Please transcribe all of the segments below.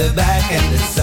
The back and the salt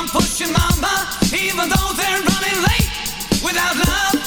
I'm pushing mama, even though they're running late without love.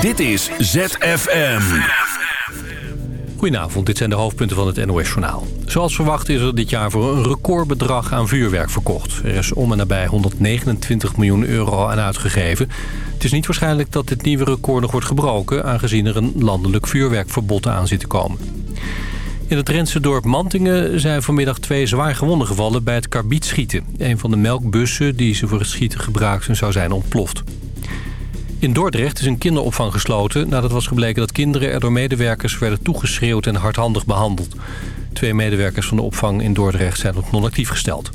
Dit is ZFM. Goedenavond, dit zijn de hoofdpunten van het NOS-journaal. Zoals verwacht is er dit jaar voor een recordbedrag aan vuurwerk verkocht. Er is om en nabij 129 miljoen euro aan uitgegeven. Het is niet waarschijnlijk dat dit nieuwe record nog wordt gebroken... aangezien er een landelijk vuurwerkverbod aan zit te komen. In het Drentse dorp Mantingen zijn vanmiddag twee zwaar gewonden gevallen bij het karbietschieten. Een van de melkbussen die ze voor het schieten gebruikten zou zijn ontploft. In Dordrecht is een kinderopvang gesloten nadat was gebleken dat kinderen er door medewerkers werden toegeschreeuwd en hardhandig behandeld. Twee medewerkers van de opvang in Dordrecht zijn op non-actief gesteld.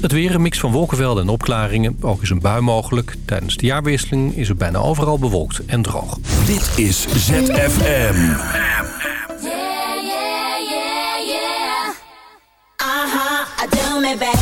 Het weer een mix van wolkenvelden en opklaringen. Ook is een bui mogelijk. Tijdens de jaarwisseling is het bijna overal bewolkt en droog. Dit is ZFM. Yeah, yeah, yeah,